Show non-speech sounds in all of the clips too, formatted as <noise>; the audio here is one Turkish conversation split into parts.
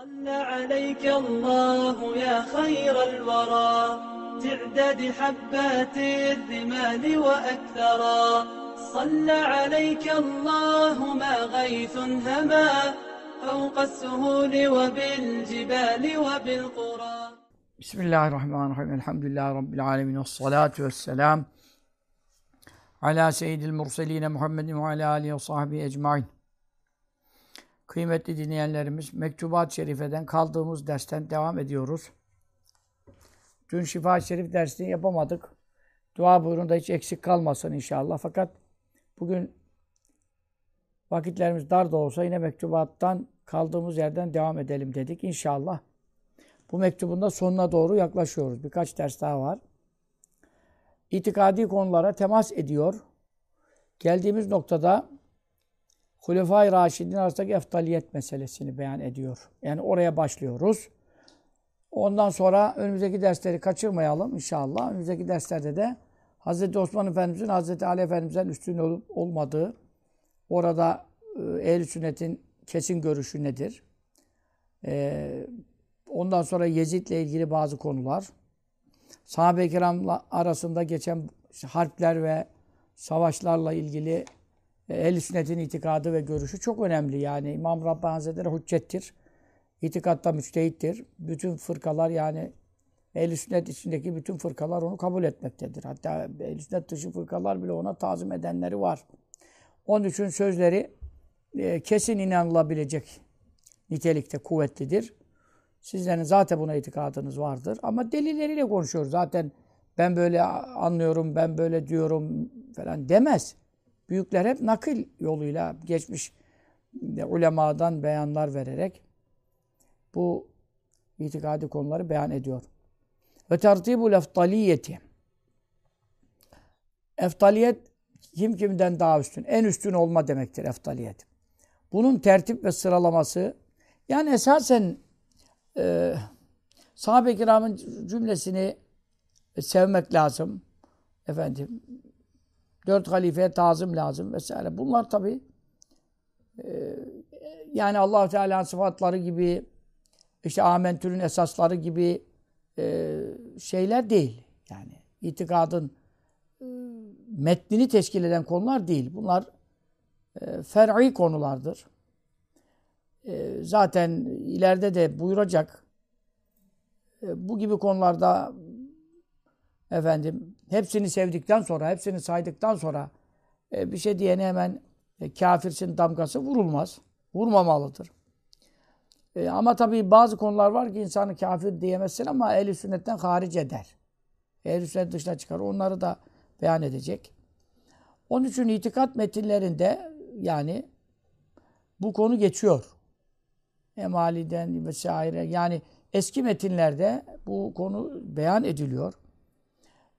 صلى عليك الله يا خير الورى. تعداد حبات الرمال وأكثرا. صلى عليك الله ما غيث هما. فوق السهول وبالجبال وبالقرى. بسم الله الرحمن الرحيم. الحمد لله رب العالمين والصلاة والسلام على سيد المرسلين محمد وعلى آله وصحبه أجمعين. Kıymetli dinleyenlerimiz, Mektubat-ı Şerife'den kaldığımız dersten devam ediyoruz. Dün Şifa-i Şerif dersini yapamadık. Dua buyurun da hiç eksik kalmasın inşallah. Fakat bugün vakitlerimiz dar da olsa yine mektubattan kaldığımız yerden devam edelim dedik inşallah. Bu mektubun da sonuna doğru yaklaşıyoruz. Birkaç ders daha var. İtikadi konulara temas ediyor. Geldiğimiz noktada Hulefai Raşidin arasındaki eftaliyet meselesini beyan ediyor. Yani oraya başlıyoruz. Ondan sonra önümüzdeki dersleri kaçırmayalım inşallah. Önümüzdeki derslerde de Hz. Osman Efendimiz'in Hz. Ali Efendimiz'den üstün olup olmadığı, orada e, ehl sünnetin kesin görüşü nedir? E, ondan sonra Yezid'le ilgili bazı konular. Sahabe-i kiram arasında geçen harpler ve savaşlarla ilgili ehl sünnetin itikadı ve görüşü çok önemli. Yani İmam Rabbani Hazretleri hüccettir. İtikatta müçtehittir. Bütün fırkalar yani ehl sünnet içindeki bütün fırkalar onu kabul etmektedir. Hatta ehl sünnet dışı fırkalar bile ona tazim edenleri var. Onun için sözleri e, kesin inanılabilecek nitelikte kuvvetlidir. Sizlerin zaten buna itikadınız vardır. Ama delilleriyle konuşuyoruz. Zaten ben böyle anlıyorum, ben böyle diyorum falan demez. Büyükler hep nakil yoluyla geçmiş ulemadan beyanlar vererek bu itikadi konuları beyan ediyor. Ve tertibul eftaliyeti. Eftaliyet kim kimden daha üstün? En üstün olma demektir eftaliyet. Bunun tertip ve sıralaması yani esasen e, sahabe-i kiramın cümlesini sevmek lazım. Efendim dört halifeye tazım lazım vesaire. Bunlar tabi e, yani allah Teala'nın sıfatları gibi işte amentürün esasları gibi e, şeyler değil. Yani itikadın e, metnini teşkil eden konular değil. Bunlar e, fer'i konulardır. E, zaten ileride de buyuracak e, bu gibi konularda efendim hepsini sevdikten sonra, hepsini saydıktan sonra e, bir şey diyene hemen e, kafirsin damgası vurulmaz. Vurmamalıdır. E, ama tabii bazı konular var ki insanı kafir diyemezsin ama ehl sünnetten haric eder. ehl sünnet dışına çıkar. Onları da beyan edecek. Onun için itikat metinlerinde yani bu konu geçiyor. Emaliden vesaire yani eski metinlerde bu konu beyan ediliyor.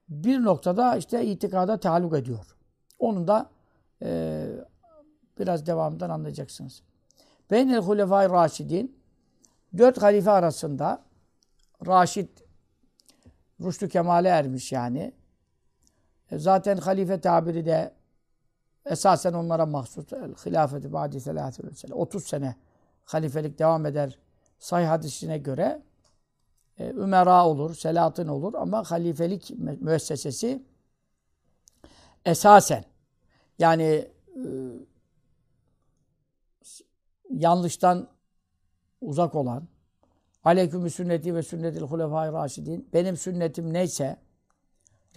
Bir noktada işte itikada taluk ediyor. Onun da e, biraz devamından anlayacaksınız. Beynel Hulefai Raşidin dört halife arasında Raşid Rüştü Kemal'e ermiş yani. E, zaten halife tabiri de esasen onlara mahsus. Hilafeti ba'di selâfetü sene. 30 sene halifelik devam eder. Sahih hadisine göre e, Ümera olur, Selahattin olur ama halifelik müessesesi esasen yani e, yanlıştan uzak olan aleyküm sünneti ve sünnetil hulefai raşidin benim sünnetim neyse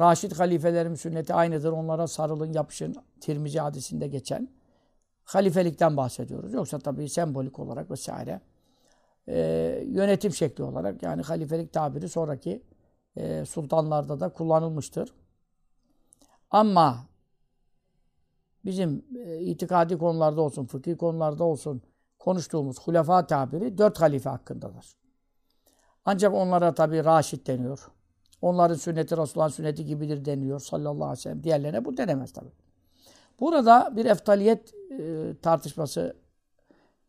Raşid halifelerim sünneti aynıdır. Onlara sarılın, yapışın. Tirmizi hadisinde geçen halifelikten bahsediyoruz. Yoksa tabii sembolik olarak vesaire e, yönetim şekli olarak yani halifelik tabiri sonraki e, sultanlarda da kullanılmıştır. Ama bizim e, itikadi konularda olsun, fıkhi konularda olsun konuştuğumuz hulefa tabiri dört halife hakkındadır. Ancak onlara tabi Raşid deniyor. Onların sünneti Resulullah'ın sünneti gibidir deniyor sallallahu aleyhi ve sellem. Diğerlerine bu denemez tabi. Burada bir eftaliyet e, tartışması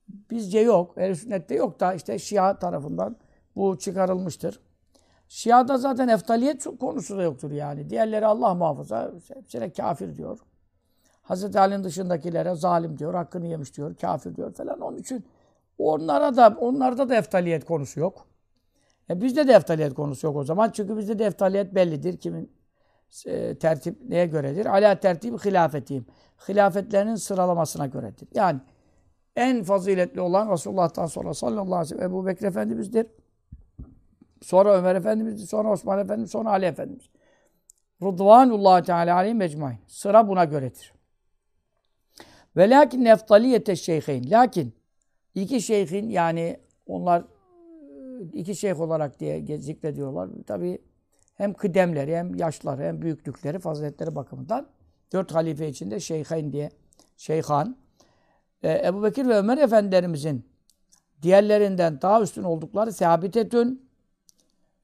bizce yok. Ehl sünnette yok da işte Şia tarafından bu çıkarılmıştır. Şia'da zaten eftaliyet konusu da yoktur yani. Diğerleri Allah muhafaza hepsine kafir diyor. Hazreti Ali'nin dışındakilere zalim diyor, hakkını yemiş diyor, kafir diyor falan. Onun için Onlara da onlarda da eftaliyet konusu yok. E bizde de eftaliyet konusu yok o zaman. Çünkü bizde de eftaliyet bellidir. Kimin e, tertip neye göredir? Ala tertibi hilafetiyim. Hilafetlerinin sıralamasına göredir. Yani en faziletli olan Resulullah'tan sonra sallallahu aleyhi ve sellem Ebu Bekir Efendimiz'dir. Sonra Ömer Efendimiz'dir. Sonra Osman Efendimiz. Sonra Ali Efendimiz. Rıdvanullah Teala aleyhi mecmain. Sıra buna göredir. Ve lakin neftaliyete şeyheyn. Lakin iki şeyhin yani onlar iki şeyh olarak diye zikrediyorlar. Tabi hem kıdemleri hem yaşları hem büyüklükleri faziletleri bakımından dört halife içinde şeyheyn diye şeyhan. Ee, Ebu Bekir ve Ömer Efendilerimizin diğerlerinden daha üstün oldukları sabitetün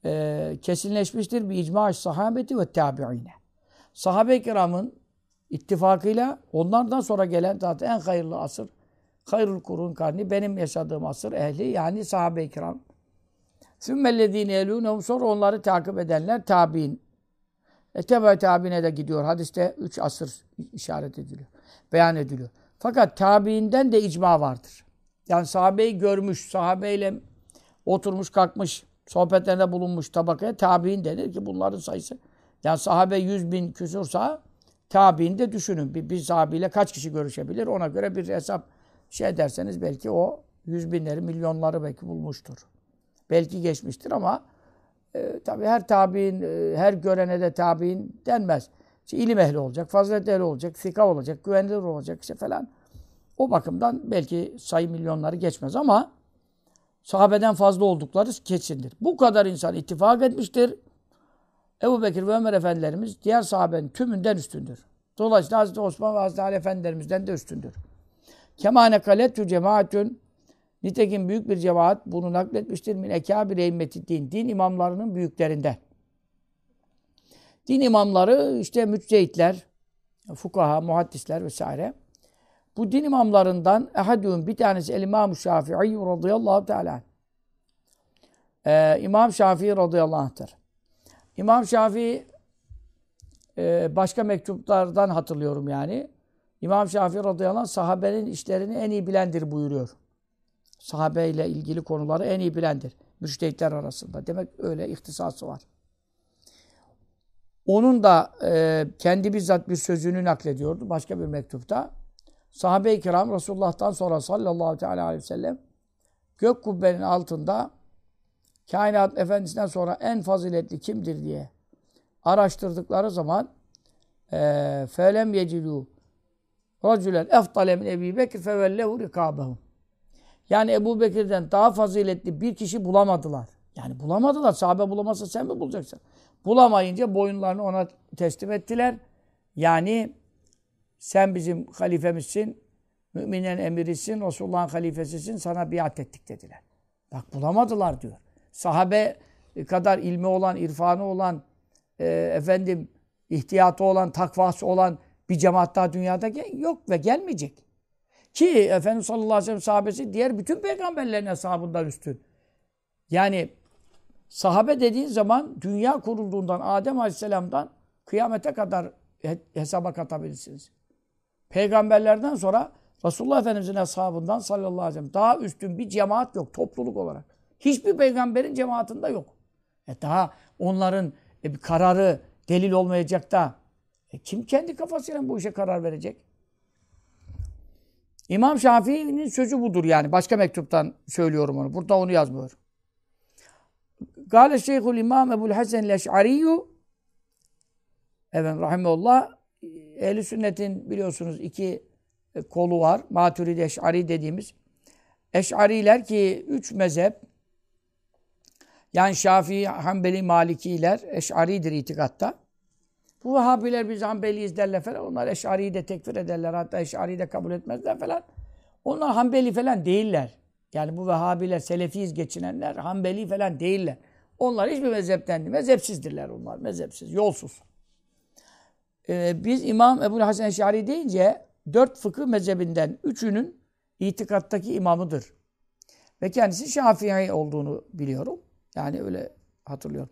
e, kesinleşmiştir bir icma sahabeti ve tabi'ine. Sahabe-i kiramın ittifakıyla onlardan sonra gelen zaten en hayırlı asır, hayrul kurun karni, benim yaşadığım asır ehli yani sahabe-i kiram. Sümmellezine elûnehum sonra onları takip edenler tabi'in. E tebe tabi'ine de gidiyor. Hadiste üç asır işaret ediliyor. Beyan ediliyor. Fakat tabi'inden de icma vardır. Yani sahabeyi görmüş, sahabeyle oturmuş kalkmış, sohbetlerinde bulunmuş tabakaya tabi'in denir ki bunların sayısı. Yani sahabe yüz bin küsursa tabi'in de düşünün. Bir, bir sahabeyle kaç kişi görüşebilir? Ona göre bir hesap şey derseniz belki o yüz binleri, milyonları belki bulmuştur. Belki geçmiştir ama e, tabii her tabi'in, e, her görene de tabi'in denmez. İşte ilim ehli olacak, fazilet ehli olacak, fika olacak, güvenilir olacak işte falan. O bakımdan belki sayı milyonları geçmez ama sahabeden fazla oldukları kesindir. Bu kadar insan ittifak etmiştir. Ebu Bekir ve Ömer Efendilerimiz diğer sahabenin tümünden üstündür. Dolayısıyla Hazreti Osman ve Hazreti Ali Efendilerimizden de üstündür. Kemane kalettü cemaatün Nitekim büyük bir cemaat bunu nakletmiştir. Min ekâbir eymeti din. Din imamlarının büyüklerinden. Din imamları işte müccehitler, fukaha, muhaddisler vesaire. Bu din imamlarından ehadun bir tanesi el İmam Şafii radıyallahu teala. Ee, İmam Şafii radıyallahu anh'tır. İmam Şafii e, başka mektuplardan hatırlıyorum yani. İmam Şafii radıyallahu anh sahabenin işlerini en iyi bilendir buyuruyor. Sahabeyle ilgili konuları en iyi bilendir. Müştehitler arasında. Demek öyle ihtisası var. Onun da e, kendi bizzat bir sözünü naklediyordu başka bir mektupta. Sahabe-i kiram Resulullah'tan sonra sallallahu teala aleyhi ve sellem gök kubbenin altında kainat efendisinden sonra en faziletli kimdir diye araştırdıkları zaman felem yecidu racülen eftale min Ebi Bekir fevellehu rikabehum. Yani Ebu Bekir'den daha faziletli bir kişi bulamadılar. Yani bulamadılar. Sahabe bulamazsa sen mi bulacaksın? Bulamayınca boyunlarını ona teslim ettiler. Yani sen bizim halifemizsin, müminin emirisin, Resulullah'ın halifesisin, sana biat ettik dediler. Bak bulamadılar diyor. Sahabe kadar ilmi olan, irfanı olan, e, efendim ihtiyatı olan, takvası olan bir cemaat daha dünyada yok ve gelmeyecek. Ki Efendimiz sallallahu aleyhi ve sellem sahabesi diğer bütün peygamberlerin hesabından üstün. Yani sahabe dediğin zaman dünya kurulduğundan Adem aleyhisselamdan kıyamete kadar hesaba katabilirsiniz. Peygamberlerden sonra Resulullah Efendimiz'in hesabından sallallahu aleyhi ve sellem daha üstün bir cemaat yok topluluk olarak. Hiçbir peygamberin cemaatinde yok. E daha onların e, bir kararı delil olmayacak da e, kim kendi kafasıyla bu işe karar verecek? İmam Şafii'nin sözü budur yani. Başka mektuptan söylüyorum onu. Burada onu yazmıyor. Gale Şeyhul İmam Ebu'l Hasan el-Eş'ariyyu Evet rahimullah Ehli sünnetin biliyorsunuz iki e, kolu var. Maturidi Eş'ari dediğimiz. Eş'ariler ki üç mezhep yani Şafii, Hanbeli, Malikiler Eş'aridir itikatta. Bu Vehhabiler biz Hanbeliyiz derler falan. Onlar Eş'ari'yi de tekfir ederler. Hatta Eş'ari'yi de kabul etmezler falan. Onlar Hanbeli falan değiller. Yani bu Vehhabiler, Selefiyiz geçinenler Hanbeli falan değiller. Onlar hiçbir mezhepten değil. Mezhepsizdirler onlar. Mezhepsiz, yolsuz. Ee, biz İmam Ebu Hasan Eş'ari deyince dört fıkıh mezhebinden üçünün itikattaki imamıdır. Ve kendisi Şafii olduğunu biliyorum. Yani öyle hatırlıyorum.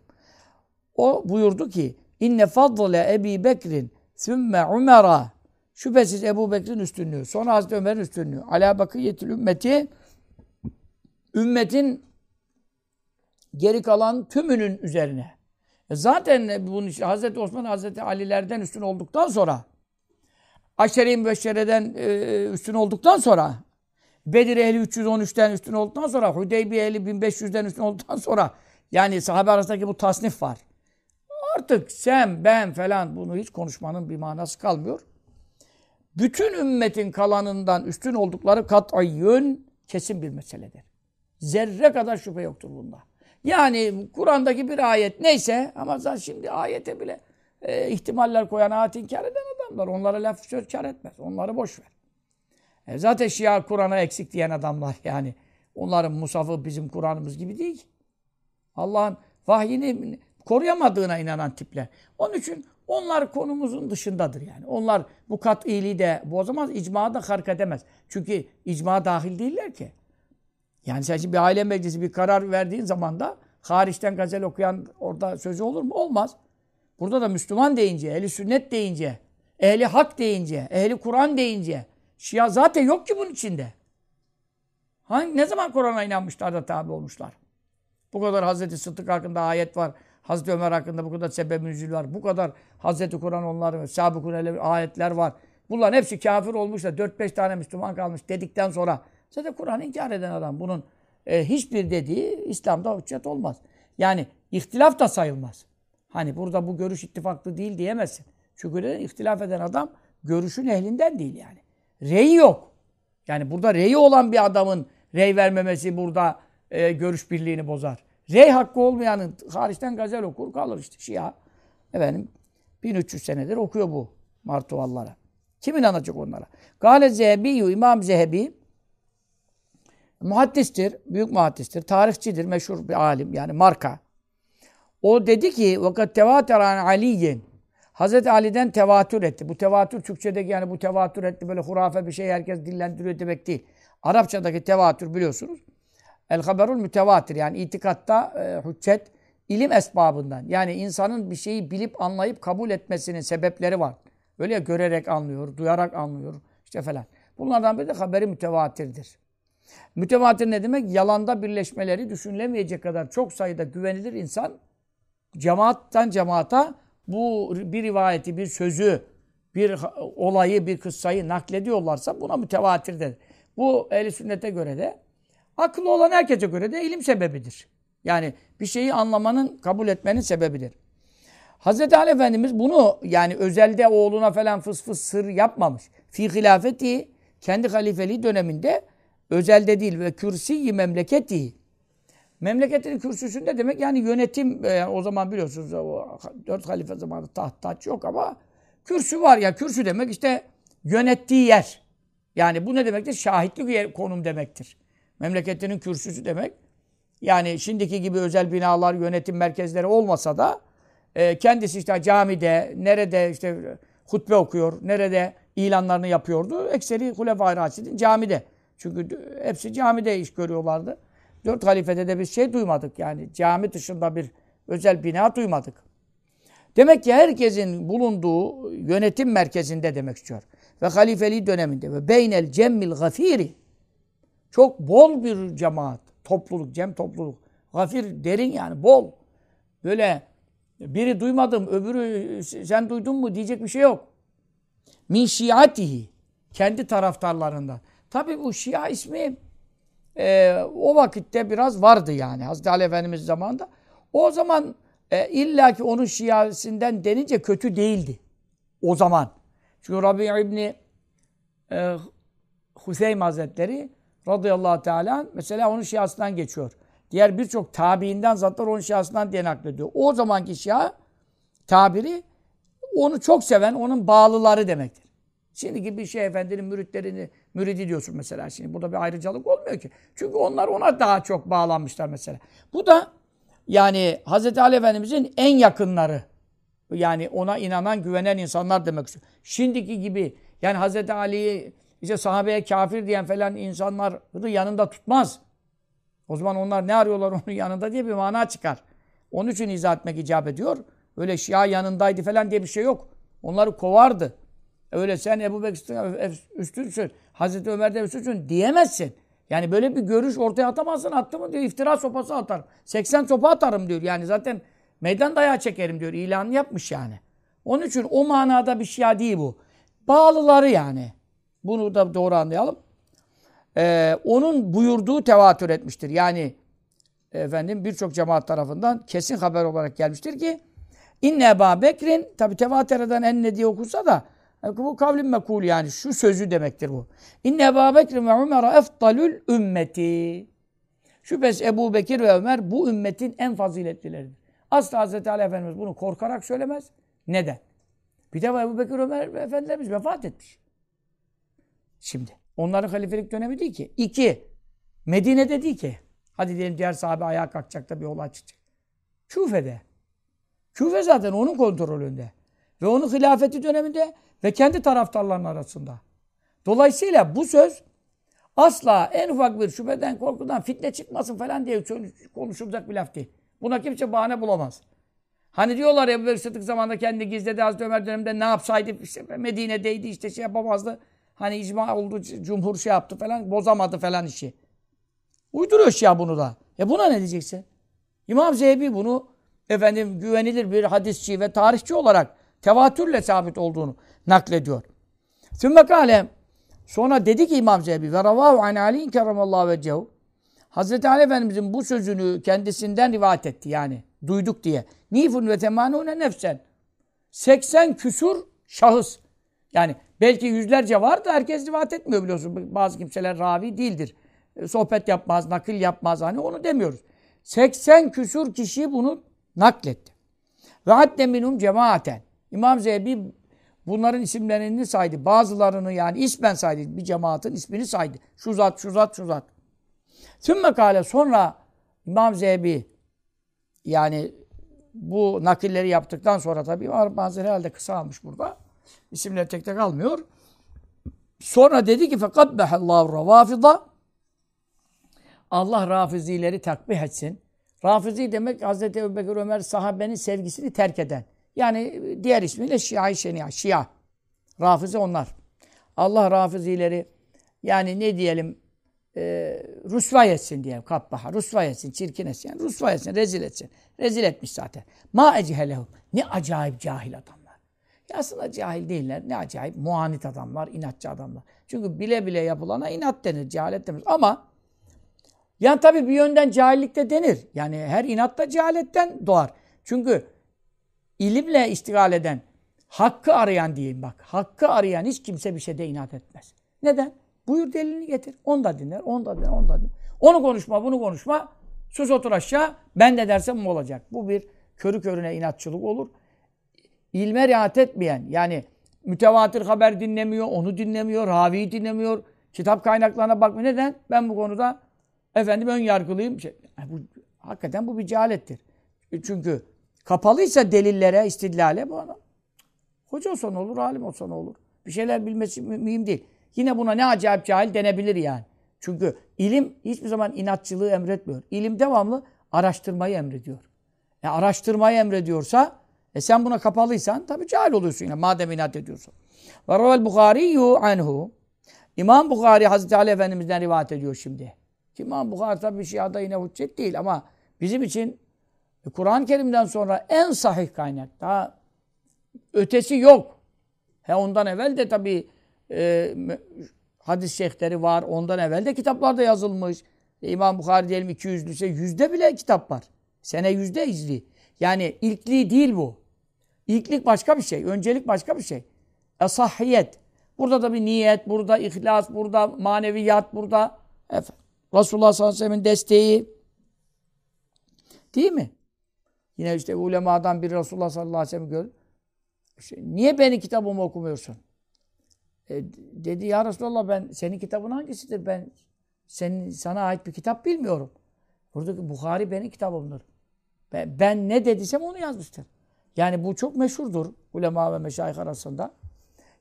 O buyurdu ki İnne fadle Ebi Bekrin sümme Umer'a Şüphesiz Ebu Bekir'in üstünlüğü. Sonra Hazreti Ömer'in üstünlüğü. Ala bakiyetil ümmeti ümmetin geri kalan tümünün üzerine. E zaten bunun işte Hazreti Osman Hazreti Ali'lerden üstün olduktan sonra Aşere-i Mübeşşere'den e, üstün olduktan sonra Bedir ehli 313'ten üstün olduktan sonra Hudeybiye ehli 1500'den üstün olduktan sonra yani sahabe arasındaki bu tasnif var. Artık sen, ben falan bunu hiç konuşmanın bir manası kalmıyor. Bütün ümmetin kalanından üstün oldukları kat'ayyün kesin bir meseledir. Zerre kadar şüphe yoktur bunda. Yani Kur'an'daki bir ayet neyse ama zaten şimdi ayete bile e, ihtimaller koyan, ayet inkar eden adamlar. Onlara laf söz kar etmez. Onları boş ver. E, zaten Şia Kur'an'a eksik diyen adamlar <laughs> yani. Onların musafı bizim Kur'an'ımız gibi değil. Allah'ın vahyini koruyamadığına inanan tipler. Onun için onlar konumuzun dışındadır yani. Onlar bu kat iyiliği de bozamaz, icma da hark edemez. Çünkü icma dahil değiller ki. Yani sen şimdi bir aile meclisi bir karar verdiğin zaman da hariçten gazel okuyan orada sözü olur mu? Olmaz. Burada da Müslüman deyince, ehli sünnet deyince, ehli hak deyince, ehli Kur'an deyince, Şia zaten yok ki bunun içinde. Hangi, ne zaman Kur'an'a inanmışlar da tabi olmuşlar? Bu kadar Hazreti Sıddık hakkında ayet var. Hazreti Ömer hakkında bu kadar sebeb var. Bu kadar Hazreti Kur'an onların sabıkun ayetler var. Bunların hepsi kafir olmuş da 4-5 tane Müslüman kalmış dedikten sonra zaten Kur'an'ı inkar eden adam bunun e, hiçbir dediği İslam'da hüccet olmaz. Yani ihtilaf da sayılmaz. Hani burada bu görüş ittifaklı değil diyemezsin. Çünkü de ihtilaf eden adam görüşün ehlinden değil yani. Rey yok. Yani burada reyi olan bir adamın rey vermemesi burada e, görüş birliğini bozar. Rey hakkı olmayanın hariçten gazel okur kalır işte Şia. Efendim 1300 senedir okuyor bu martuvallara. Kim inanacak onlara? Gale Zehebi, İmam Zehebi muhaddistir, büyük muhaddistir, tarihçidir, meşhur bir alim yani marka. O dedi ki vakat tevateran Aliyin Hazreti Ali'den tevatür etti. Bu tevatür Türkçedeki yani bu tevatür etti böyle hurafe bir şey herkes dillendiriyor demek değil. Arapçadaki tevatür biliyorsunuz. El haberul mütevatir yani itikatta e, hüccet ilim esbabından. Yani insanın bir şeyi bilip anlayıp kabul etmesinin sebepleri var. Öyle ya görerek anlıyor, duyarak anlıyor işte falan. Bunlardan biri de haberi mütevatirdir. Mütevatir ne demek? Yalanda birleşmeleri düşünülemeyecek kadar çok sayıda güvenilir insan cemaattan cemaata bu bir rivayeti, bir sözü, bir olayı, bir kıssayı naklediyorlarsa buna mütevatir denir. Bu ehli sünnete göre de akıllı olan herkese göre de ilim sebebidir. Yani bir şeyi anlamanın, kabul etmenin sebebidir. Hazreti Ali Efendimiz bunu yani özelde oğluna falan fıs fıs sır yapmamış. Fi hilafeti kendi halifeliği döneminde özelde değil ve kürsi memleketi memleketin kürsüsünde demek yani yönetim yani e, o zaman biliyorsunuz o dört halife zamanında taht taç yok ama kürsü var ya kürsü demek işte yönettiği yer. Yani bu ne demektir? Şahitlik yer, konum demektir. Memleketinin kürsüsü demek. Yani şimdiki gibi özel binalar, yönetim merkezleri olmasa da e, kendisi işte camide, nerede işte hutbe okuyor, nerede ilanlarını yapıyordu. Ekseri Hulefai Raşid'in camide. Çünkü hepsi camide iş görüyorlardı. Dört halifede de bir şey duymadık yani. Cami dışında bir özel bina duymadık. Demek ki herkesin bulunduğu yönetim merkezinde demek istiyor. Ve halifeliği döneminde ve beynel cemmil gafiri çok bol bir cemaat, topluluk, cem topluluk. Gafir derin yani bol. Böyle biri duymadım, öbürü sen duydun mu diyecek bir şey yok. Min şiatihi. Kendi taraftarlarından. Tabi bu Şia ismi e, o vakitte biraz vardı yani. Hazreti Ali Efendimiz zamanında. O zaman e, illaki onun Şiasinden denince kötü değildi. O zaman. Çünkü Rabbi İbni e, Hüseyin Hazretleri radıyallahu teala mesela onun şiasından geçiyor. Diğer birçok tabiinden zatlar onun şiasından diye naklediyor. O zamanki şia tabiri onu çok seven, onun bağlıları demektir. Şimdiki bir şey efendinin müritlerini, müridi diyorsun mesela. Şimdi burada bir ayrıcalık olmuyor ki. Çünkü onlar ona daha çok bağlanmışlar mesela. Bu da yani Hz. Ali Efendimizin en yakınları. Yani ona inanan, güvenen insanlar demek istiyor. Şimdiki gibi yani Hz. Ali'yi işte sahabeye kafir diyen falan insanları yanında tutmaz. O zaman onlar ne arıyorlar <laughs> onun yanında diye bir mana çıkar. Onun için izah etmek icap ediyor. Öyle Şia yanındaydı falan diye bir şey yok. Onları kovardı. Öyle sen Ebu Bekir'den üstünsün, Hazreti Ömer'den üstünsün diyemezsin. Yani böyle bir görüş ortaya atamazsın attı mı diyor iftira sopası atarım. 80 sopa atarım diyor. Yani zaten meydan dayağı çekerim diyor. İlanını yapmış yani. Onun için o manada bir şia değil bu. Bağlıları yani. Bunu da doğru anlayalım. Ee, onun buyurduğu tevatür etmiştir. Yani efendim birçok cemaat tarafından kesin haber olarak gelmiştir ki İnne Ebu Bekir'in tabi tevatür eden enne diye okursa da bu kavlim mekul yani şu sözü demektir bu. İnne Ebu Bekir ve Ömer eftalül ümmeti. Şüphesiz Ebu Bekir ve Ömer bu ümmetin en faziletlileridir. Asla Hazreti Ali Efendimiz bunu korkarak söylemez. Neden? Bir de Ebu Bekir Ömer Efendilerimiz vefat etmiş. Şimdi onların halifelik dönemi değil ki. İki, Medine'de değil ki. Hadi diyelim diğer sahabe ayağa kalkacak da bir olay çıkacak. Küfe'de. Küfe zaten onun kontrolünde. Ve onun hilafeti döneminde ve kendi taraftarların arasında. Dolayısıyla bu söz asla en ufak bir şüpheden, korkudan fitne çıkmasın falan diye konuşulacak bir laf değil. Buna kimse bahane bulamaz. Hani diyorlar ya Ebu Sıddık zamanında kendi gizledi Hazreti Ömer döneminde ne yapsaydı işte Medine'deydi işte şey yapamazdı. Hani icma oldu, cumhur şey yaptı falan, bozamadı falan işi. Uyduruyor ya bunu da. E buna ne diyeceksin? İmam Zehebi bunu efendim güvenilir bir hadisçi ve tarihçi olarak tevatürle sabit olduğunu naklediyor. Sümme kâle sonra dedi ki İmam Zehebi ve ravahu an ali'in kerramallahu vecehu Hazreti Ali Efendimizin bu sözünü kendisinden rivayet etti yani. Duyduk diye. Nifun ve temanune nefsen. 80 küsur şahıs. Yani belki yüzlerce var da herkes rivayet etmiyor biliyorsun. Bazı kimseler ravi değildir. E, sohbet yapmaz, nakil yapmaz. Hani onu demiyoruz. 80 küsur kişi bunu nakletti. Ve hatta minhum cemaaten. İmam Zehebi bunların isimlerini saydı. Bazılarını yani ismen saydı. Bir cemaatin ismini saydı. Şu zat, şu zat, şu zat. Sümme sonra İmam Zehebi yani bu nakilleri yaptıktan sonra tabii bazıları herhalde kısa almış burada. İsimleri tek tek almıyor. Sonra dedi ki fekabbehallahu ravafida Allah rafizileri takbih etsin. Rafizi demek Hazreti Ebubekir Ömer sahabenin sevgisini terk eden. Yani diğer ismiyle Şia-i Şenia, Şia. Rafizi onlar. Allah rafizileri yani ne diyelim e, rüsvay etsin diyelim. Kapbaha. Rüsvay etsin, çirkin etsin. Yani rüsvay etsin, rezil etsin. Rezil etmiş zaten. Ma echelehum. Ne acayip cahil adamlar. Ya aslında cahil değiller. Ne acayip muanit adamlar, inatçı adamlar. Çünkü bile bile yapılana inat denir, cehalet denir. Ama yani tabii bir yönden cahillik de denir. Yani her inat da cehaletten doğar. Çünkü ilimle iştigal eden, hakkı arayan diyeyim bak. Hakkı arayan hiç kimse bir şeyde inat etmez. Neden? Buyur delilini getir. Onu da dinler, onu da dinler, onu da dinler. Onu konuşma, bunu konuşma. Sus otur aşağı. Ben de dersem bu olacak. Bu bir körü körüne inatçılık olur. İlme riayet etmeyen, yani mütevatir haber dinlemiyor, onu dinlemiyor, raviyi dinlemiyor, kitap kaynaklarına bakmıyor. Neden? Ben bu konuda efendim ön yargılıyım. Şey, bu, hakikaten bu bir cehalettir. Çünkü kapalıysa delillere, istidlale bu adam. Hoca olsa olur, alim olsa olur. Bir şeyler bilmesi mühim değil. Yine buna ne acayip cahil denebilir yani. Çünkü ilim hiçbir zaman inatçılığı emretmiyor. İlim devamlı araştırmayı emrediyor. E araştırmayı emrediyorsa e sen buna kapalıysan tabii cahil oluyorsun yine madem inat ediyorsun. Ve ravel Bukhariyu anhu İmam Bukhari Hazreti Ali Efendimiz'den rivayet ediyor şimdi. İmam Bukhari tabii Şia'da yine hüccet değil ama bizim için Kur'an-ı Kerim'den sonra en sahih kaynak. Daha ötesi yok. He ondan evvel de tabii e, hadis şeyhleri var. Ondan evvel de kitaplarda yazılmış. E, İmam Bukhari diyelim 200'lü ise yüzde bile kitap var. Sene yüzde izli. Yani ilkliği değil bu. İlklik başka bir şey. Öncelik başka bir şey. Esahiyet. Burada da bir niyet, burada ihlas, burada maneviyat, burada efendim, Resulullah sallallahu aleyhi ve sellem'in desteği. Değil mi? Yine işte ulemadan bir Resulullah sallallahu aleyhi ve sellem gör. İşte, niye beni kitabımı okumuyorsun? E, dedi ya Resulallah ben senin kitabın hangisidir? Ben senin sana ait bir kitap bilmiyorum. Buradaki Bukhari benim kitabımdır. Ben, ben ne dediysem onu yazmıştır. Yani bu çok meşhurdur ulema ve meşayih arasında.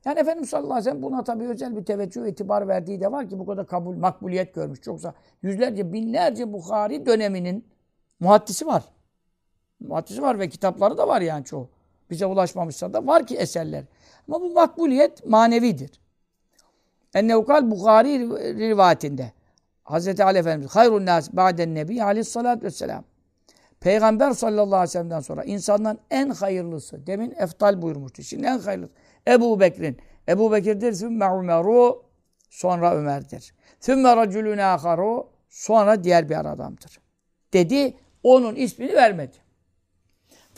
Yani Efendimiz sallallahu aleyhi ve sellem buna tabii özel bir teveccüh, itibar verdiği de var ki bu kadar kabul, makbuliyet görmüş. Çoksa yüzlerce, binlerce Bukhari döneminin muhaddisi var. Muhaddisi var ve kitapları da var yani çoğu. Bize ulaşmamışsa da var ki eserler. Ama bu makbuliyet manevidir. Ennevkal Bukhari rivayetinde. Hazreti Ali Efendimiz hayrun nas ba'den nebi aleyhissalatü vesselam. Peygamber sallallahu aleyhi ve sellem'den sonra insanların en hayırlısı. Demin eftal buyurmuştu. Şimdi en hayırlısı. Ebu Bekir'in. Ebu Bekir'dir. Sümme Ömer'u. Sonra Ömer'dir. Sümme racülün aharu. Sonra diğer bir adamdır. Dedi. Onun ismini vermedi.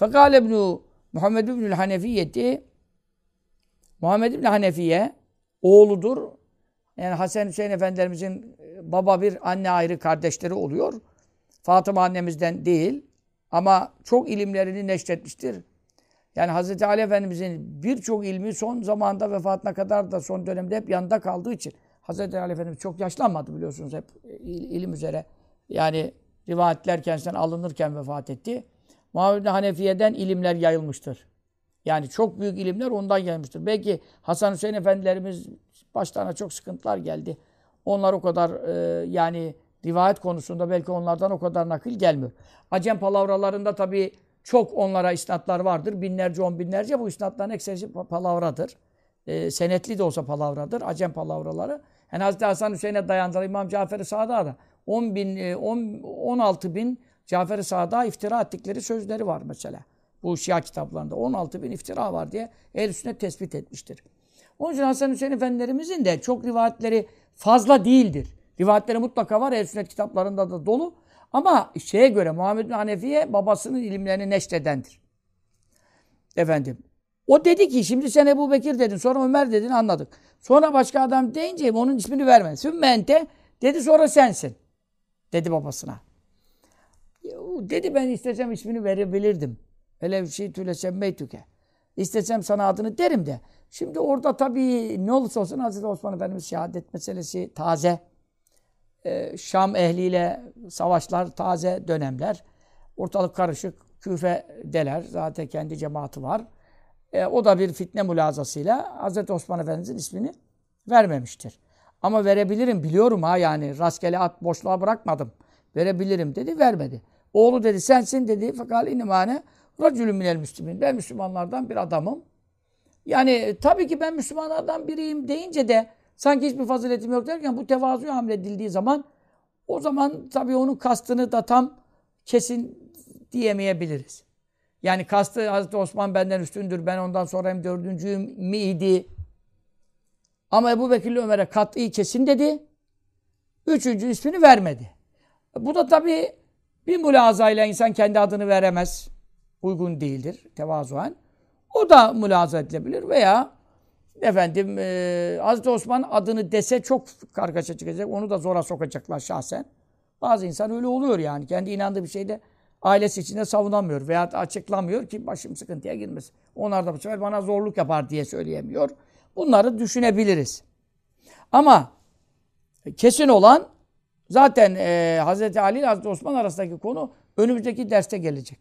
Fekal ibn Muhammed ibn Hanefiyeti Muhammed ibn Hanefiye oğludur. Yani Hasan Hüseyin Efendilerimizin e, baba bir anne ayrı kardeşleri oluyor. Fatıma annemizden değil. Ama çok ilimlerini neşretmiştir. Yani Hazreti Ali Efendimizin birçok ilmi son zamanda vefatına kadar da son dönemde hep yanında kaldığı için Hazreti Ali Efendimiz çok yaşlanmadı biliyorsunuz hep ilim üzere. Yani rivayetler kendisinden alınırken vefat etti. Muhammed Hanefiye'den ilimler yayılmıştır. Yani çok büyük ilimler ondan gelmiştir. Belki Hasan Hüseyin Efendilerimiz başlarına çok sıkıntılar geldi. Onlar o kadar e, yani rivayet konusunda belki onlardan o kadar nakil gelmiyor. Acem palavralarında tabii çok onlara isnatlar vardır. Binlerce, on binlerce bu isnatların ekserisi palavradır. E, senetli de olsa palavradır. Acem palavraları. Yani Hazreti Hasan Hüseyin'e dayandıran İmam Cafer-i Sa'da da 10 bin, 10, 16 bin Cafer-i Sa'da iftira ettikleri sözleri var mesela. Bu Şia kitaplarında 16 bin iftira var diye ehl sünnet tespit etmiştir. Onun için Hasan Hüseyin Efendilerimizin de çok rivayetleri fazla değildir. Rivayetleri mutlaka var. Ehl sünnet kitaplarında da dolu. Ama şeye göre Muhammed bin Hanefiye babasının ilimlerini neşredendir. Efendim. O dedi ki şimdi sen Ebu Bekir dedin sonra Ömer dedin anladık. Sonra başka adam deyince onun ismini vermedi. Sümmente dedi sonra sensin. Dedi babasına. Dedi ben istesem ismini verebilirdim. Hele şey tüle semmeytüke. İstesem sana adını derim de. Şimdi orada tabii ne olursa olsun Hazreti Osman Efendimiz şehadet meselesi taze. Ee, Şam ehliyle savaşlar taze dönemler. Ortalık karışık. Küfe'deler. Zaten kendi cemaati var. Ee, o da bir fitne mülazasıyla Hazreti Osman Efendimiz'in ismini vermemiştir. Ama verebilirim biliyorum ha yani rastgele at boşluğa bırakmadım. Verebilirim dedi vermedi. Oğlu dedi sensin dedi fakat inimane racülün minel müslümin. Ben Müslümanlardan bir adamım. Yani tabii ki ben Müslümanlardan biriyim deyince de sanki hiçbir faziletim yok derken bu tevazuya hamledildiği zaman o zaman tabii onun kastını da tam kesin diyemeyebiliriz. Yani kastı Hazreti Osman benden üstündür, ben ondan sonra hem dördüncüyüm miydi? Ama Ebu Bekir'le Ömer'e kat'i kesin dedi. Üçüncü ismini vermedi. Bu da tabii bir mülazayla insan kendi adını veremez. Uygun değildir tevazuen. O da mülaza edilebilir veya efendim e, Hazreti Osman adını dese çok kargaşa çıkacak. Onu da zora sokacaklar şahsen. Bazı insan öyle oluyor yani. Kendi inandığı bir şeyde ailesi içinde savunamıyor veya açıklamıyor ki başım sıkıntıya girmesin. Onlar da bu sefer bana zorluk yapar diye söyleyemiyor. Bunları düşünebiliriz. Ama kesin olan zaten e, Hazreti Ali ile Hazreti Osman arasındaki konu önümüzdeki derste gelecek.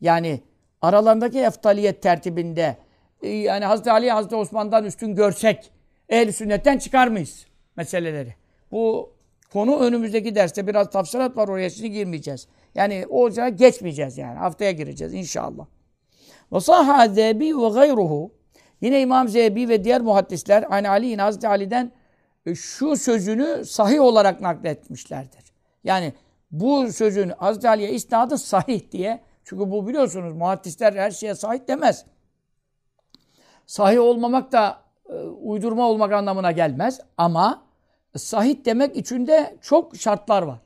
Yani aralarındaki eftaliyet tertibinde e, yani Hazreti Ali Hazreti Osman'dan üstün görsek ehl sünnetten çıkar mıyız meseleleri? Bu konu önümüzdeki derste biraz tafsirat var oraya şimdi girmeyeceğiz. Yani o ocağa geçmeyeceğiz yani. Haftaya gireceğiz inşallah. Ve sahha zebi ve gayruhu Yine İmam Zebi ve diğer muhaddisler hani Ali'nin Hazreti Ali'den şu sözünü sahih olarak nakletmişlerdir. Yani bu sözün Hazreti Ali'ye isnadı sahih diye. Çünkü bu biliyorsunuz muhaddisler her şeye sahih demez. Sahih olmamak da e, uydurma olmak anlamına gelmez. Ama sahih demek içinde çok şartlar var.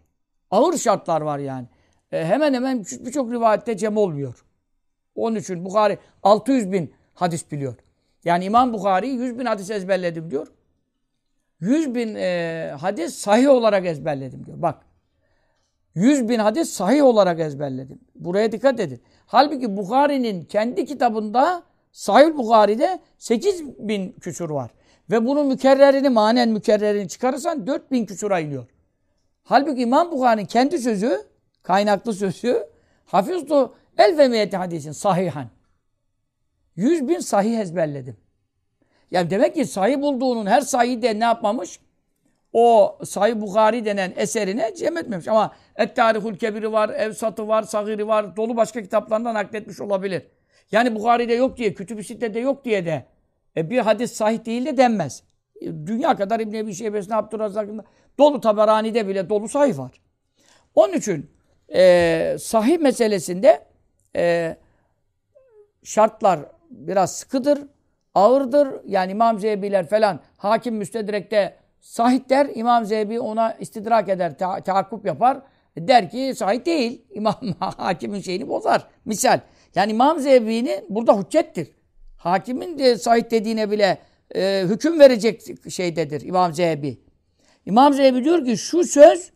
Ağır şartlar var yani. E, hemen hemen birçok rivayette cem olmuyor. Onun için Bukhari 600 bin hadis biliyor. Yani İmam Bukhari 100 bin hadis ezberledim diyor. 100 bin e, hadis sahih olarak ezberledim diyor. Bak. 100 bin hadis sahih olarak ezberledim. Buraya dikkat edin. Halbuki Bukhari'nin kendi kitabında Sahih Bukhari'de 8 bin küsur var. Ve bunun mükerrerini, manen mükerrerini çıkarırsan 4 bin küsura iniyor. Halbuki İmam Bukhari'nin kendi sözü, kaynaklı sözü, hafizdu el ve meyeti hadisin sahihan. 100 bin sahih ezberledim. Yani demek ki sahih bulduğunun her sahih de ne yapmamış? O Sahih Bukhari denen eserine cem etmemiş. Ama Et Tarihul Kebiri var, Evsatı var, Sagiri var. Dolu başka kitaplarından nakletmiş olabilir. Yani Bukhari'de yok diye, Kütüb-i Sitte'de yok diye de e, bir hadis sahih değil de denmez. Dünya kadar İbn Ebi Şeybesi'nde Abdurrazzak'ın dolu Taberani'de bile dolu sahih var. Onun için e, sahih meselesinde e, şartlar biraz sıkıdır, ağırdır. Yani İmam Zehebiler falan hakim müstedrekte sahih der. İmam Zehebi ona istidrak eder, ta tahakkuk yapar. Der ki sahih değil. <laughs> İmam hakimin şeyini bozar. Misal. Yani İmam Zehebi'nin burada hüccettir. Hakimin de sahih dediğine bile e, hüküm verecek şeydedir İmam Zehebi. İmam Zehebi diyor ki şu söz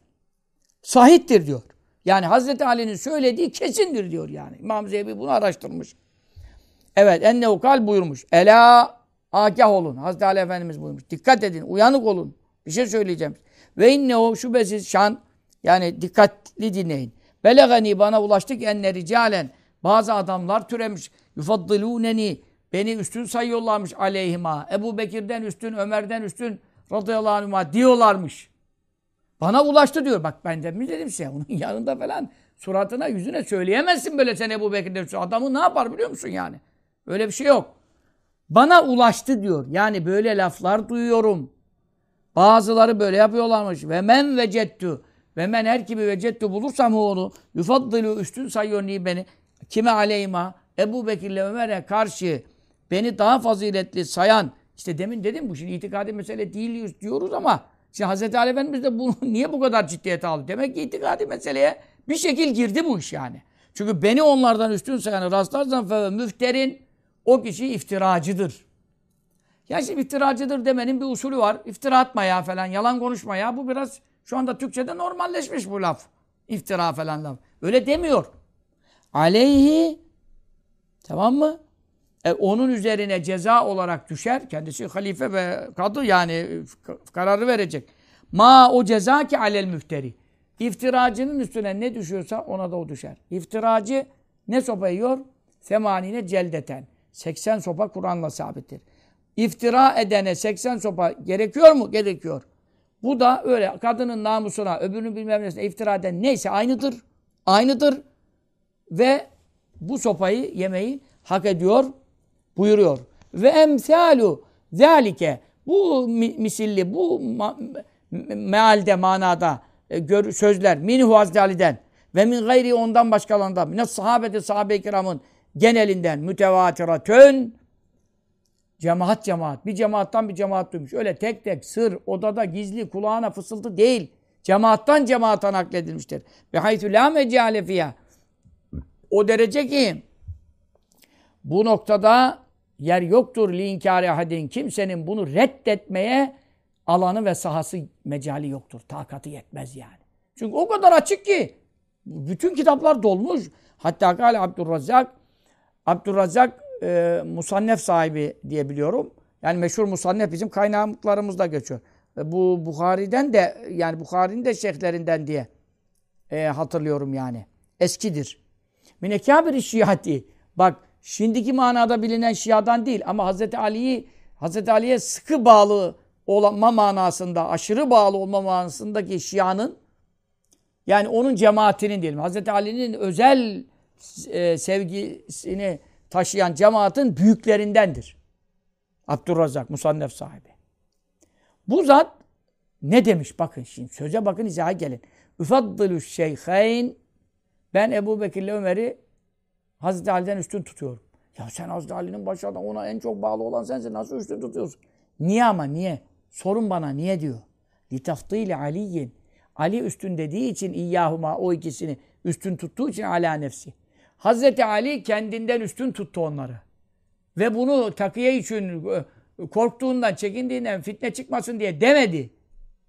sahiptir diyor. Yani Hazreti Ali'nin söylediği kesindir diyor yani. İmam Zehebi bunu araştırmış. Evet ennehu kal buyurmuş. Ela agah olun. Hazreti Ali Efendimiz buyurmuş. Dikkat edin, uyanık olun. Bir şey söyleyeceğim. Ve innehu şüphesiz şan yani dikkatli dinleyin. Belegani bana ulaştık enne ricalen bazı adamlar türemiş. Yufaddilûneni beni üstün sayıyorlarmış aleyhima. Ebu Bekir'den üstün, Ömer'den üstün radıyallahu anhuma diyorlarmış. Bana ulaştı diyor. Bak ben de mi dedim size onun <laughs> yanında falan suratına yüzüne söyleyemezsin böyle sen Ebu Bekir'den üstün. Adamı ne yapar biliyor musun yani? Öyle bir şey yok. Bana ulaştı diyor. Yani böyle laflar duyuyorum. Bazıları böyle yapıyorlarmış. Ve men vecettu. Ve men her kimi vecettu bulursam onu yufaddilu üstün sayıyor ni beni. Kime aleyma? Ebu Bekir'le Ömer'e karşı beni daha faziletli sayan işte demin dedim bu şimdi itikadi mesele değil diyoruz ama şimdi Hazreti Ali Efendimiz de bunu <laughs> niye bu kadar ciddiyete aldı? Demek ki itikadi meseleye bir şekil girdi bu iş yani. Çünkü beni onlardan üstün sayanı rastlarsan fe müfterin o kişi iftiracıdır. Ya şimdi iftiracıdır demenin bir usulü var. İftira atma ya falan, yalan konuşma ya. Bu biraz şu anda Türkçe'de normalleşmiş bu laf. İftira falan laf. Öyle demiyor. Aleyhi tamam mı? E, onun üzerine ceza olarak düşer. Kendisi halife ve kadı yani kararı verecek. Ma o ceza ki alel müfteri. İftiracının üstüne ne düşüyorsa ona da o düşer. İftiracı ne sopa yiyor? Semanine celdeten. 80 sopa Kur'an'la sabittir. İftira edene 80 sopa gerekiyor mu? Gerekiyor. Bu da öyle kadının namusuna, öbürünün bilmem nesine iftira eden neyse aynıdır. Aynıdır. Ve bu sopayı yemeyi hak ediyor buyuruyor. Ve emsalu zalike bu misilli bu ma mealde manada e, sözler minhu Hazreti ve min gayri ondan başkalarından mine sahabede sahabe-i kiramın genelinden mütevatiratön cemaat cemaat bir cemaattan bir cemaat duymuş. Öyle tek tek sır odada gizli kulağına fısıltı değil. Cemaattan cemaata nakledilmiştir. Ve haytü la mecale. O derece ki bu noktada yer yoktur li inkâri ahadin. Kimsenin bunu reddetmeye alanı ve sahası mecali yoktur. Takatı yetmez yani. Çünkü o kadar açık ki bütün kitaplar dolmuş. Hatta Gal Abdurrazzak Abdurrazzak e, musannef sahibi diye biliyorum. Yani meşhur musannef bizim kaynaklarımızda geçiyor. E, bu Bukhari'den de yani Bukhari'nin de şeyhlerinden diye e, hatırlıyorum yani. Eskidir. Minekâbir şiati. Bak şimdiki manada bilinen şiadan değil ama Hazreti Ali'yi Hazreti Ali'ye sıkı bağlı olma manasında, aşırı bağlı olma manasındaki şianın yani onun cemaatinin diyelim. Hazreti Ali'nin özel e, sevgisini taşıyan cemaatin büyüklerindendir. Abdurrazak, Musannef sahibi. Bu zat ne demiş? Bakın şimdi söze bakın izaha gelin. Üfaddılü şeyheyn ben Ebu Bekir'le Ömer'i Hazreti Ali'den üstün tutuyorum. Ya sen Hazreti Ali'nin başında ona en çok bağlı olan sensin. Nasıl üstün tutuyorsun? Niye ama niye? Sorun bana niye diyor. Litaftîli Aliyin. Ali üstün dediği için İyyahuma o ikisini üstün tuttuğu için ala nefsi. Hazreti Ali kendinden üstün tuttu onları. Ve bunu takiye için e, korktuğundan, çekindiğinden fitne çıkmasın diye demedi.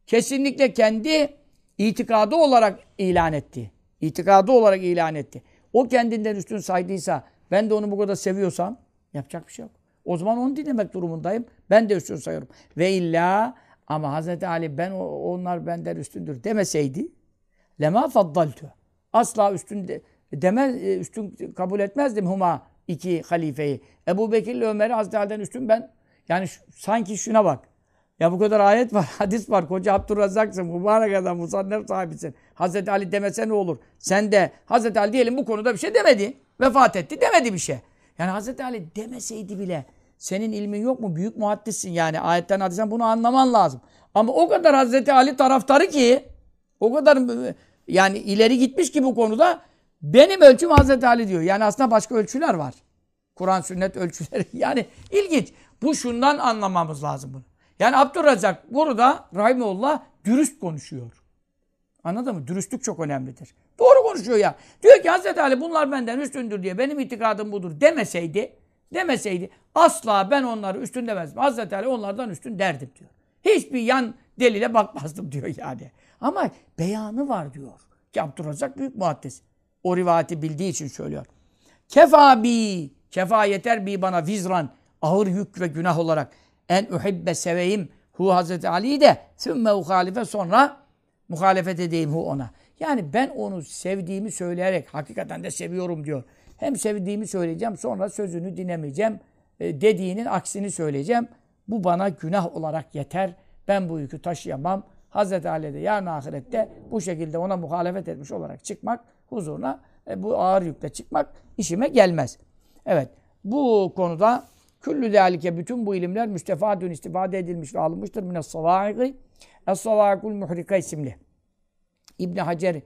Kesinlikle kendi itikadı olarak ilan etti. İtikadı olarak ilan etti. O kendinden üstün saydıysa, ben de onu bu kadar seviyorsam yapacak bir şey yok. O zaman onu dinlemek durumundayım. Ben de üstün sayıyorum. Ve illa ama Hazreti Ali ben onlar benden üstündür demeseydi lema faddaltu. Asla üstün de, demez, e, üstün kabul etmezdim huma iki halifeyi. Ebu Bekir ile Ömer'i Hazreti Ali'den üstün ben. Yani sanki şuna bak. Ya bu kadar ayet var, <laughs> hadis var. Koca Abdurrazzak'sın, mübarek adam, musannef sahibisin. Hazreti Ali demese ne olur? Sen de Hazreti Ali diyelim bu konuda bir şey demedi. Vefat etti demedi bir şey. Yani Hazreti Ali demeseydi bile Senin ilmin yok mu? Büyük muhaddissin yani. Ayetten hadisten bunu anlaman lazım. Ama o kadar Hazreti Ali taraftarı ki o kadar yani ileri gitmiş ki bu konuda benim ölçüm Hazreti Ali diyor. Yani aslında başka ölçüler var. Kur'an sünnet ölçüleri. <laughs> Yani ilginç. Bu şundan anlamamız lazım bunu. Yani Abdurrazak burada Rahimullah dürüst konuşuyor. Anladın mı? Dürüstlük çok önemlidir. Doğru konuşuyor ya. Diyor ki Hazreti Ali bunlar benden üstündür diye benim itikadım budur demeseydi demeseydi asla ben onları üstün demezdim. Hazreti Ali onlardan üstün derdim diyor. Hiçbir yan delile bakmazdım diyor yani. Ama beyanı var diyor. Ki Abdurrazak büyük muhaddis. O rivayeti bildiği için söylüyor. Kefa bi, kefa yeter bi bana vizran, ağır yük ve günah olarak en uhibbe seveyim hu Hazreti Ali'yi de sümme uhalife sonra muhalefet edeyim hu ona. Yani ben onu sevdiğimi söyleyerek hakikaten de seviyorum diyor. Hem sevdiğimi söyleyeceğim sonra sözünü dinlemeyeceğim. E, dediğinin aksini söyleyeceğim. Bu bana günah olarak yeter. Ben bu yükü taşıyamam. Hazreti Ali'de yarın ahirette bu şekilde ona muhalefet etmiş olarak çıkmak huzuruna e, bu ağır yükle çıkmak işime gelmez. Evet bu konuda küllü zâlike bütün bu ilimler müstefadün istifade edilmiş ve alınmıştır. Mine savâgı Es-savâgul muhrika isimli. İbn Hacer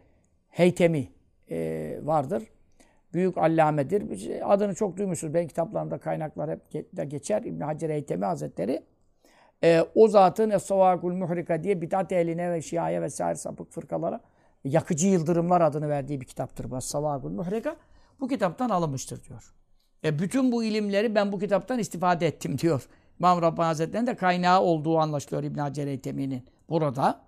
Heytemi e, vardır. Büyük allamedir. Adını çok duymuşsunuz. Benim kitaplarımda kaynaklar hep de geçer. İbn Hacer Heytemi Hazretleri. E, o zatın Es-savâgul muhrika diye bidat ehline ve şiaya vesaire sapık fırkalara yakıcı yıldırımlar adını verdiği bir kitaptır. Bu Savagul Muhreka. Bu kitaptan alınmıştır diyor. E bütün bu ilimleri ben bu kitaptan istifade ettim <laughs> diyor. İmam Rabbani Hazretleri'nin de kaynağı olduğu anlaşılıyor İbn Hacer Eytemi'nin burada.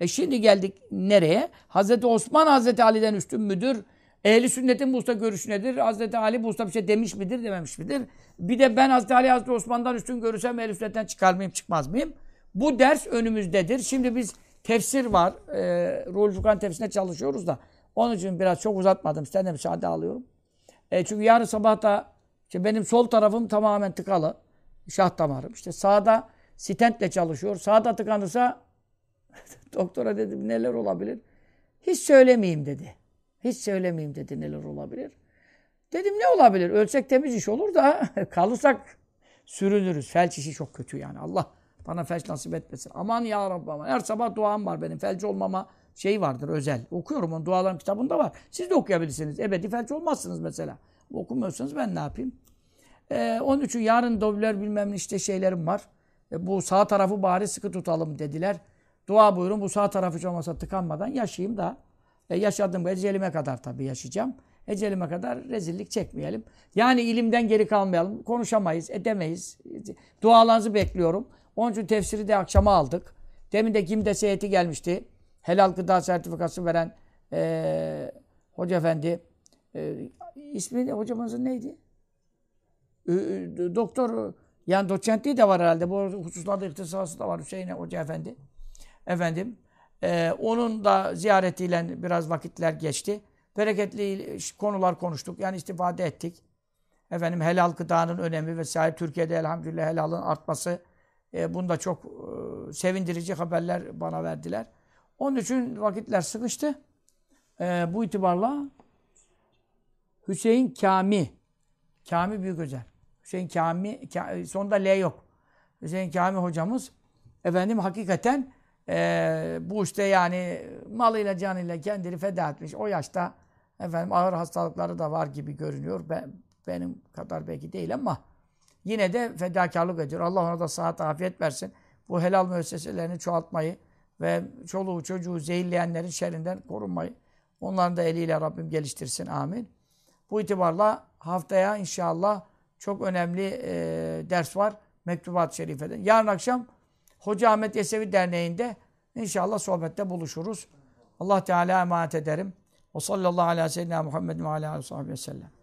E şimdi geldik nereye? Hazreti Osman Hazreti Ali'den üstün müdür? Ehli sünnetin bu usta görüşü nedir? Hazreti Ali bu usta bir şey demiş midir, dememiş midir? Bir de ben Hazreti Ali Hazreti Osman'dan üstün görürsem ehli sünnetten çıkar mıyım, çıkmaz mıyım? Bu ders önümüzdedir. Şimdi biz tefsir var. E, Ruhul Furkan tefsirine çalışıyoruz da. Onun için biraz çok uzatmadım. Sizden de müsaade alıyorum. E, çünkü yarın sabah da işte benim sol tarafım tamamen tıkalı. Şah damarım. İşte sağda stentle çalışıyor. Sağda tıkanırsa <laughs> doktora dedim neler olabilir? Hiç söylemeyeyim dedi. Hiç söylemeyeyim dedi neler olabilir. Dedim ne olabilir? Ölsek temiz iş olur da <laughs> kalırsak sürünürüz. Felç işi çok kötü yani. Allah bana felç nasip etmesin. Aman ya Rabbi aman. Her sabah duam var benim. Felç olmama şey vardır özel. Okuyorum onu dualarım kitabında var. Siz de okuyabilirsiniz. Ebedi felç olmazsınız mesela. Okumuyorsanız ben ne yapayım? Ee, onun için yarın dobler bilmem işte şeylerim var. E, bu sağ tarafı bari sıkı tutalım dediler. Dua buyurun bu sağ tarafı hiç olmasa tıkanmadan yaşayayım da. E, yaşadığım ecelime kadar tabii yaşayacağım. Ecelime kadar rezillik çekmeyelim. Yani ilimden geri kalmayalım. Konuşamayız, edemeyiz. Dualarınızı bekliyorum. Onun için tefsiri de akşama aldık. Demin de Kimde seyahati gelmişti. Helal gıda sertifikası veren e, hoca efendi. E, ismi hocamızın neydi? E, doktor yani doçentliği de var herhalde. Bu hususlarda ihtisası da var Hüseyin Hoca Efendi. Efendim. E, onun da ziyaretiyle biraz vakitler geçti. Bereketli konular konuştuk. Yani istifade ettik. Efendim helal gıdanın önemi vesaire. Türkiye'de elhamdülillah helalın artması e, bunda çok e, sevindirici haberler bana verdiler. Onun için vakitler sıkıştı. E, bu itibarla Hüseyin Kami, Kami Büyük Özel. Hüseyin Kami, sonunda L yok. Hüseyin Kami hocamız efendim hakikaten e, bu işte yani malıyla canıyla kendini feda etmiş. O yaşta efendim ağır hastalıkları da var gibi görünüyor. Ben, benim kadar belki değil ama Yine de fedakarlık ediyor. Allah ona da sıhhat, afiyet versin. Bu helal müesseselerini çoğaltmayı ve çoluğu çocuğu zehirleyenlerin şerrinden korunmayı onların da eliyle Rabbim geliştirsin. Amin. Bu itibarla haftaya inşallah çok önemli e, ders var. Mektubat-ı Şerife'den. Yarın akşam Hoca Ahmet Yesevi Derneği'nde inşallah sohbette buluşuruz. Allah Teala emanet ederim. O sallallahu aleyhi ve sellem Muhammed ve aleyhi ve sellem.